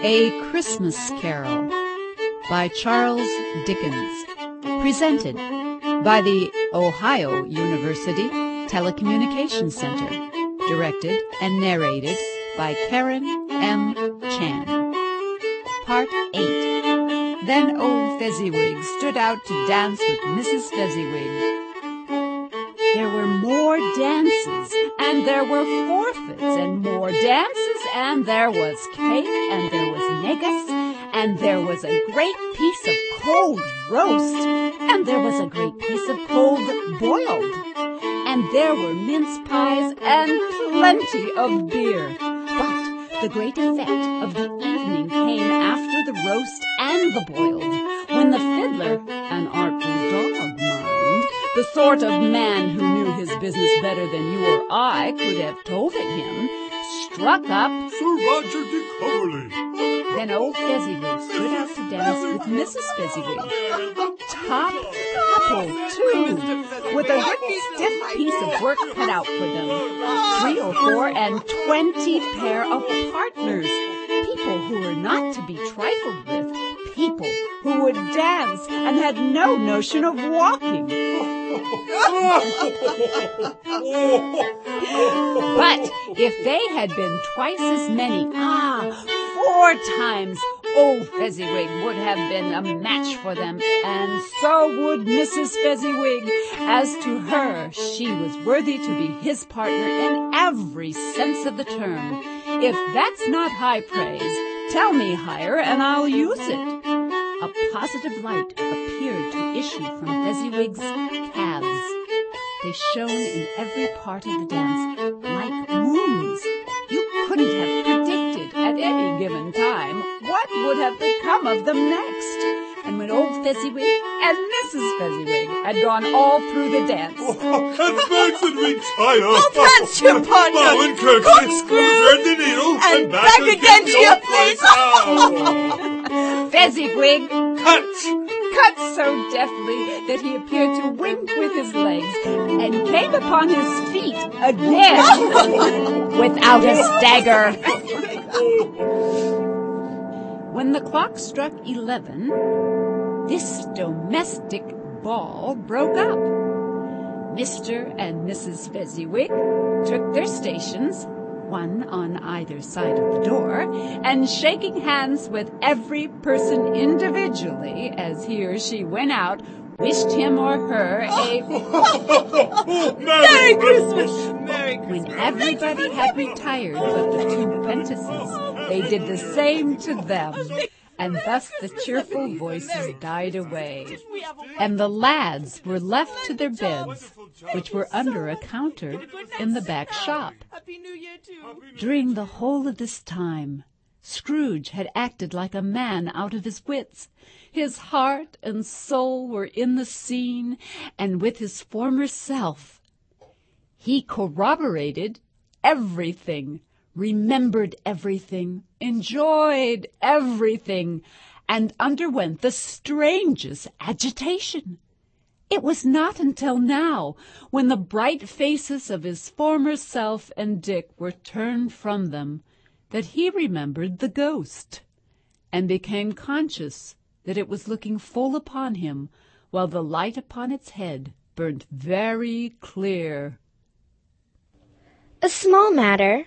A Christmas Carol by Charles Dickens. Presented by the Ohio University Telecommunications Center. Directed and narrated by Karen M. Chan. Part 8. Then old Fezziwig stood out to dance with Mrs. Fezziwig. There were more dances, and there were forfeits, and more dances, and there was cake, and there was negus, and there was a great piece of cold roast, and there was a great piece of cold boiled, and there were mince pies and plenty of beer. But the great effect of the evening came after the roast and the boiled, when the fiddler, an artful dog, mind, the sort of man who knew his business better than you or I could have told it him, struck up Sir Roger de Coverley. Then old Fezziwig stood out to dance with Mrs. Fezziwig. Top couple, too, with a stiff piece of work cut out for them. Three or four and twenty pair of partners. People who were not to be trifled with. People who would dance and had no notion of walking. But if they had been twice as many, ah, four times, old Fezziwig would have been a match for them, and so would Mrs. Fezziwig. As to her, she was worthy to be his partner in every sense of the term. If that's not high praise, tell me higher, and I'll use it. Positive light appeared to issue from Fezziwig's calves. They shone in every part of the dance like moons. You couldn't have predicted at any given time what would have become of them next. And when old Fezziwig and Mrs. Fezziwig had gone all through the dance, and back and retire. I'll dance you, partner. Bow and curtsy. Corkscrew. The needle. And back again to your place. Fezziwig Cut. cut so deftly that he appeared to wink with his legs and came upon his feet again without a stagger. When the clock struck eleven, this domestic ball broke up. Mr. and Mrs. Fezziwig took their stations, one on either side of the door, and shaking hands with every person individually as he or she went out, wished him or her a oh. Merry Christmas. Merry when everybody had retired but the two apprentices, they did the same to them, and thus the cheerful voices died away, and the lads were left to their beds, which were under a counter in the back shop. Happy New Year too. During the whole of this time, Scrooge had acted like a man out of his wits. His heart and soul were in the scene, and with his former self. He corroborated everything, remembered everything, enjoyed everything, and underwent the strangest agitation. It was not until now, when the bright faces of his former self and Dick were turned from them, that he remembered the ghost, and became conscious that it was looking full upon him, while the light upon its head burned very clear. A small matter.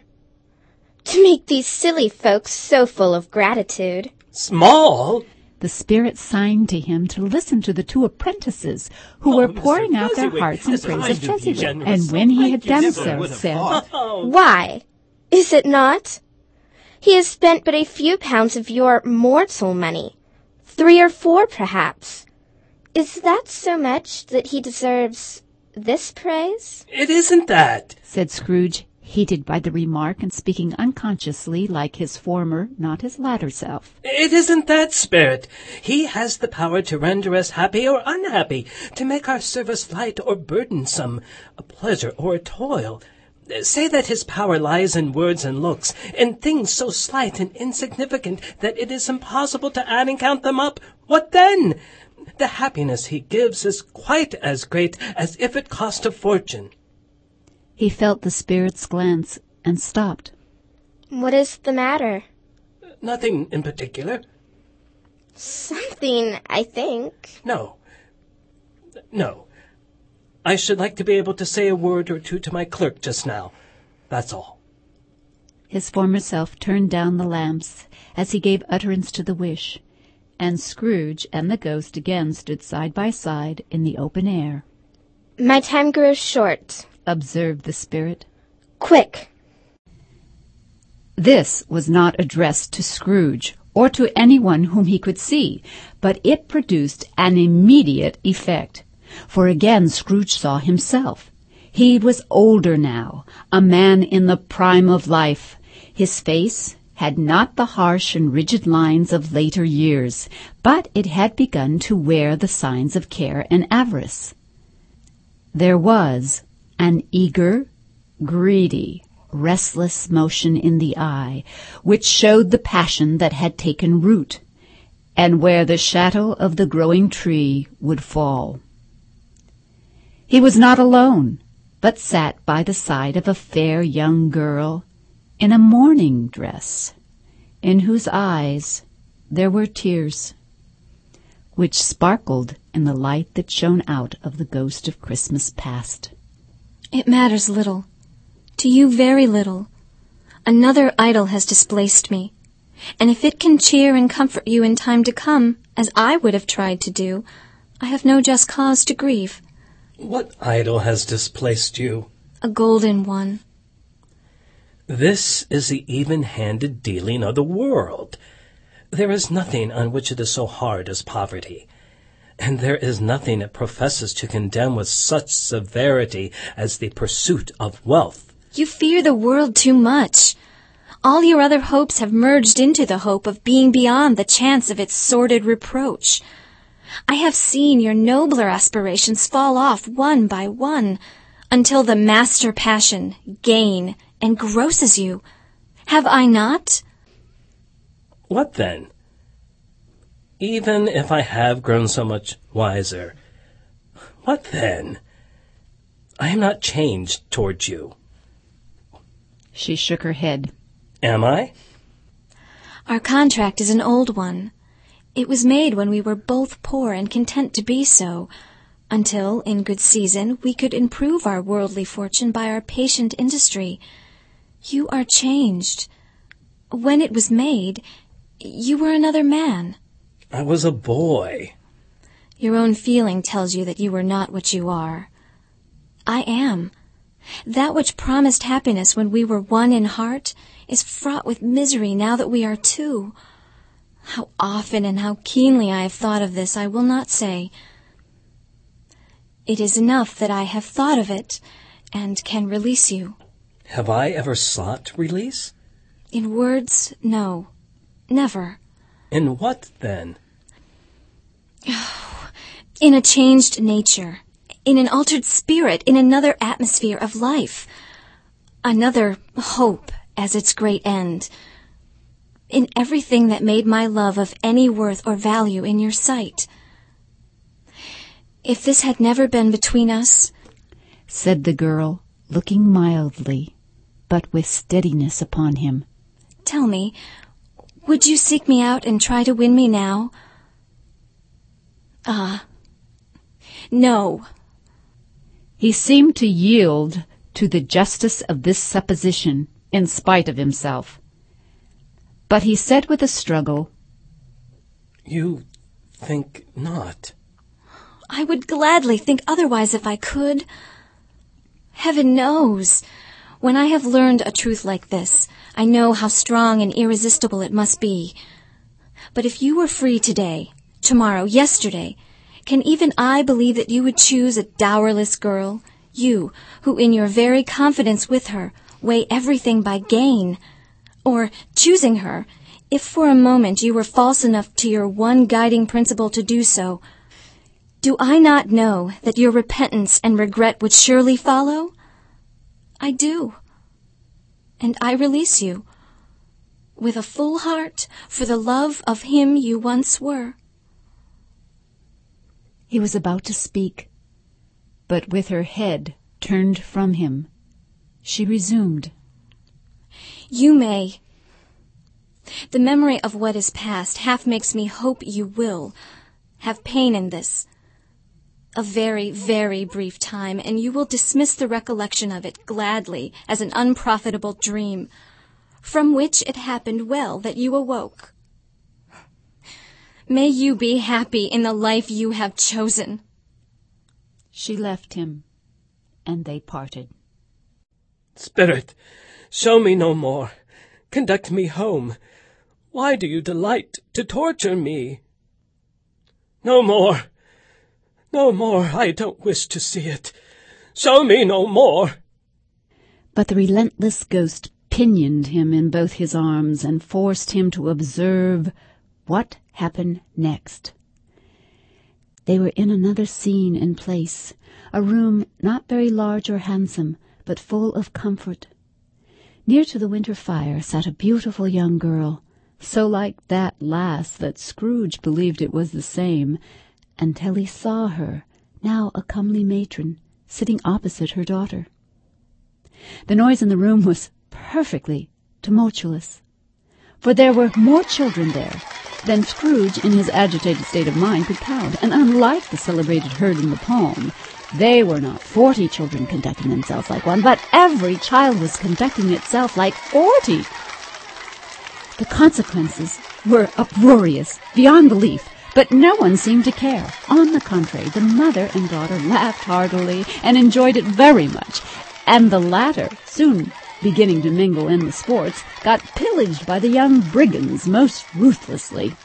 To make these silly folks so full of gratitude. Small? The spirit signed to him to listen to the two apprentices who Oh, were Mr. pouring out their hearts in praise of do Fezziwig. And when he had done so, said, thought. Why? Is it not? He has spent but a few pounds of your mortal money. Three or four, perhaps. Is that so much that he deserves this praise? It isn't that. said Scrooge, heated by the remark and speaking unconsciously like his former, not his latter self. It isn't that, Spirit. He has the power to render us happy or unhappy, to make our service light or burdensome, a pleasure or a toil. Say that his power lies in words and looks, in things so slight and insignificant that it is impossible to add and count them up. What then? The happiness he gives is quite as great as if it cost a fortune. He felt the spirit's glance and stopped. What is the matter? Nothing in particular. Something, I think. No. No. I should like to be able to say a word or two to my clerk just now. That's all. His former self turned down the lamps as he gave utterance to the wish, and Scrooge and the ghost again stood side by side in the open air. My time grows short. Observed the spirit. Quick. This was not addressed to Scrooge or to anyone whom he could see, but it produced an immediate effect. For again Scrooge saw himself. He was older now, a man in the prime of life. His face had not the harsh and rigid lines of later years, but it had begun to wear the signs of care and avarice. There was an eager, greedy, restless motion in the eye, which showed the passion that had taken root, and where the shadow of the growing tree would fall. He was not alone, but sat by the side of a fair young girl in a mourning dress, in whose eyes there were tears, which sparkled in the light that shone out of the ghost of Christmas past. It matters little. To you very little. Another idol has displaced me, and if it can cheer and comfort you in time to come, as I would have tried to do, I have no just cause to grieve. What idol has displaced you? A golden one. This is the even-handed dealing of the world. There is nothing on which it is so hard as poverty. And there is nothing it professes to condemn with such severity as the pursuit of wealth. You fear the world too much. All your other hopes have merged into the hope of being beyond the chance of its sordid reproach. I have seen your nobler aspirations fall off one by one, until the master passion, gain, engrosses you. Have I not? What then? Even if I have grown so much wiser, what then? I am not changed towards you. She shook her head. Am I? Our contract is an old one. It was made when we were both poor and content to be so, until, in good season, we could improve our worldly fortune by our patient industry. You are changed. When it was made, you were another man. I was a boy. Your own feeling tells you that you were not what you are. I am. That which promised happiness when we were one in heart is fraught with misery now that we are two. How often and how keenly I have thought of this, I will not say. It is enough that I have thought of it and can release you. Have I ever sought release? In words, no. Never. In what, then? In a changed nature. In an altered spirit. In another atmosphere of life. Another hope as its great end. In everything that made my love of any worth or value in your sight. If this had never been between us, said the girl, looking mildly, but with steadiness upon him. Tell me, would you seek me out and try to win me now? Ah, no. He seemed to yield to the justice of this supposition in spite of himself. But he said with a struggle, You think not. I would gladly think otherwise if I could. Heaven knows. When I have learned a truth like this, I know how strong and irresistible it must be. But if you were free today, tomorrow, yesterday, can even I believe that you would choose a dowerless girl? You, who in your very confidence with her weigh everything by gain? Or, choosing her, if for a moment you were false enough to your one guiding principle to do so, do I not know that your repentance and regret would surely follow? I do. And I release you with a full heart for the love of him you once were. He was about to speak, but with her head turned from him, she resumed. You may. The memory of what is past half makes me hope you will have pain in this. A very, very brief time, and you will dismiss the recollection of it gladly as an unprofitable dream, from which it happened well that you awoke. May you be happy in the life you have chosen. She left him, and they parted. Spirit, show me no more. Conduct me home. Why do you delight to torture me? No more. No more. I don't wish to see it. Show me no more. But the relentless ghost pinioned him in both his arms and forced him to observe what happened next. They were in another scene and place, a room not very large or handsome, but full of comfort. Near to the winter fire sat a beautiful young girl, so like that lass that Scrooge believed it was the same, until he saw her, now a comely matron, sitting opposite her daughter. The noise in the room was perfectly tumultuous, for there were more children there than Scrooge, in his agitated state of mind, could count, and unlike the celebrated herd in the poem, they were not forty children conducting themselves like one, but every child was conducting itself like forty. The consequences were uproarious, beyond belief, but no one seemed to care. On the contrary, the mother and daughter laughed heartily and enjoyed it very much, and the latter, soon beginning to mingle in the sports, got pillaged by the young brigands most ruthlessly.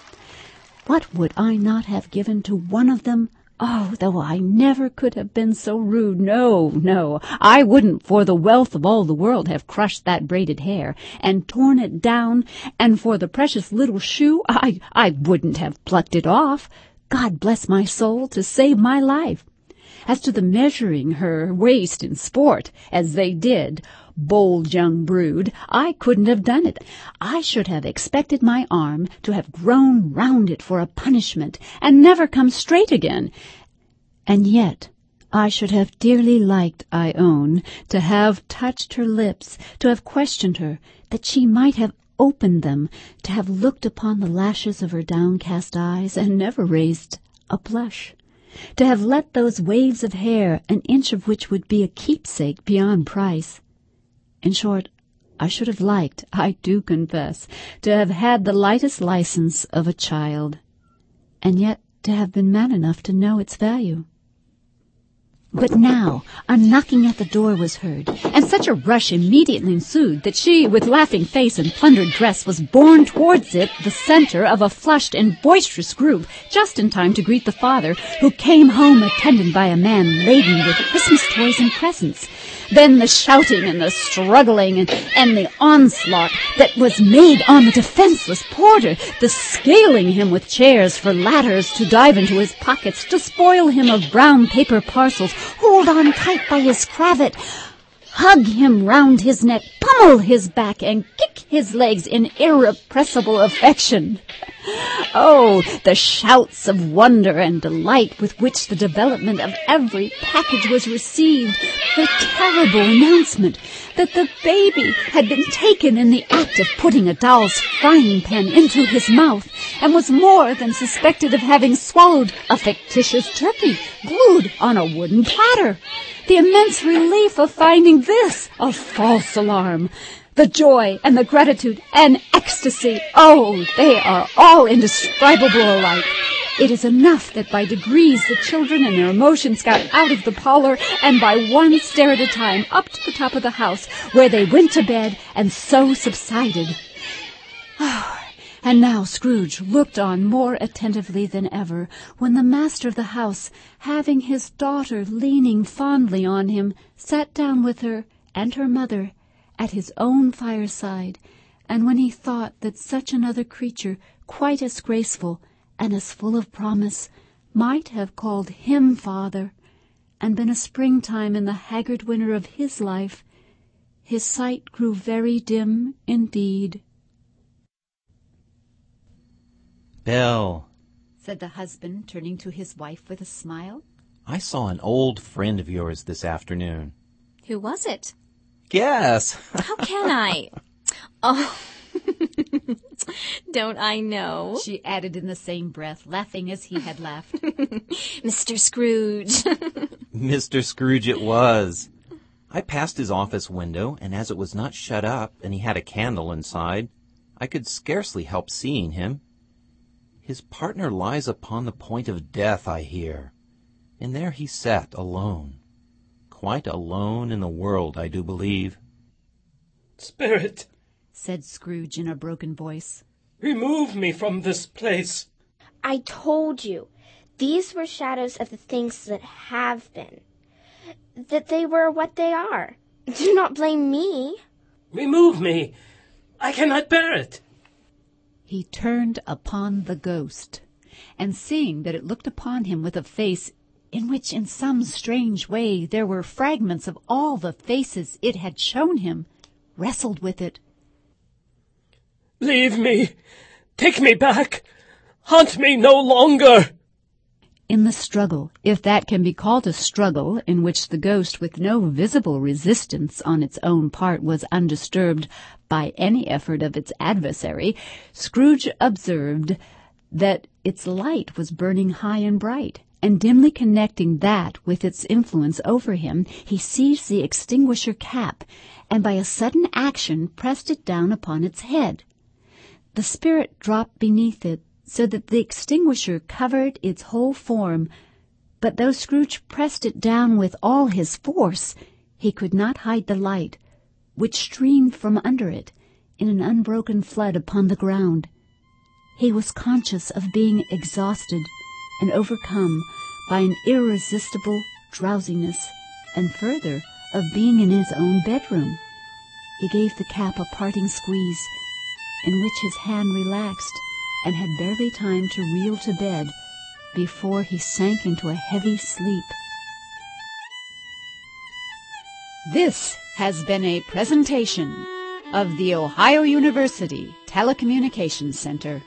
What would I not have given to one of them Oh, though I never could have been so rude. No, no, I wouldn't for the wealth of all the world have crushed that braided hair and torn it down, and for the precious little shoe I, I wouldn't have plucked it off. God bless my soul to save my life. As to the measuring her waist in sport, as they did, bold young brood, I couldn't have done it. I should have expected my arm to have grown round it for a punishment, and never come straight again. And yet I should have dearly liked, I own, to have touched her lips, to have questioned her, that she might have opened them, to have looked upon the lashes of her downcast eyes, and never raised a blush to have let those waves of hair, an inch of which would be a keepsake beyond price. In short, I should have liked, I do confess, to have had the lightest license of a child, and yet to have been man enough to know its value. But now a knocking at the door was heard, and such a rush immediately ensued that she, with laughing face and plundered dress, was borne towards it the centre of a flushed and boisterous group, just in time to greet the father, who came home attended by a man laden with Christmas toys and presents. Then the shouting and the struggling and, and the onslaught that was made on the defenseless porter, the scaling him with chairs for ladders to dive into his pockets, to spoil him of brown paper parcels, hold on tight by his cravat, hug him round his neck, pummel his back, and kick his legs in irrepressible affection. Oh, the shouts of wonder and delight with which the development of every package was received, the terrible announcement that the baby had been taken in the act of putting a doll's frying pan into his mouth, and was more than suspected of having swallowed a fictitious turkey glued on a wooden platter. The immense relief of finding this a false alarm, the joy and the gratitude and ecstasy, oh, they are all indescribable alike. It is enough that by degrees the children and their emotions got out of the parlor and by one stair at a time up to the top of the house where they went to bed and so subsided. And now Scrooge looked on more attentively than ever, when the master of the house, having his daughter leaning fondly on him, sat down with her and her mother at his own fireside, and when he thought that such another creature, quite as graceful and as full of promise, might have called him father, and been a springtime in the haggard winter of his life, his sight grew very dim indeed. Belle, said the husband, turning to his wife with a smile. I saw an old friend of yours this afternoon. Who was it? Guess. How can I? Oh, Don't I know? She added in the same breath, laughing as he had laughed. Mr. Scrooge. Mr. Scrooge it was. I passed his office window, and as it was not shut up, and he had a candle inside, I could scarcely help seeing him. His partner lies upon the point of death, I hear, and there he sat alone. Quite alone in the world, I do believe. Spirit, said Scrooge in a broken voice. remove me from this place. I told you, these were shadows of the things that have been. That they were what they are. Do not blame me. Remove me. I cannot bear it. He turned upon the ghost, and seeing that it looked upon him with a face in which in some strange way there were fragments of all the faces it had shown him, wrestled with it. Leave me. Take me back. Haunt me no longer. In the struggle, if that can be called a struggle, in which the ghost, with no visible resistance on its own part, was undisturbed by any effort of its adversary, Scrooge observed that its light was burning high and bright, and dimly connecting that with its influence over him, he seized the extinguisher cap, and by a sudden action pressed it down upon its head. The spirit dropped beneath it, so that the extinguisher covered its whole form, but though Scrooge pressed it down with all his force, he could not hide the light, which streamed from under it in an unbroken flood upon the ground. He was conscious of being exhausted and overcome by an irresistible drowsiness, and further, of being in his own bedroom. He gave the cap a parting squeeze, in which his hand relaxed and had barely time to reel to bed before he sank into a heavy sleep. This has been a presentation of the Ohio University Telecommunications Center.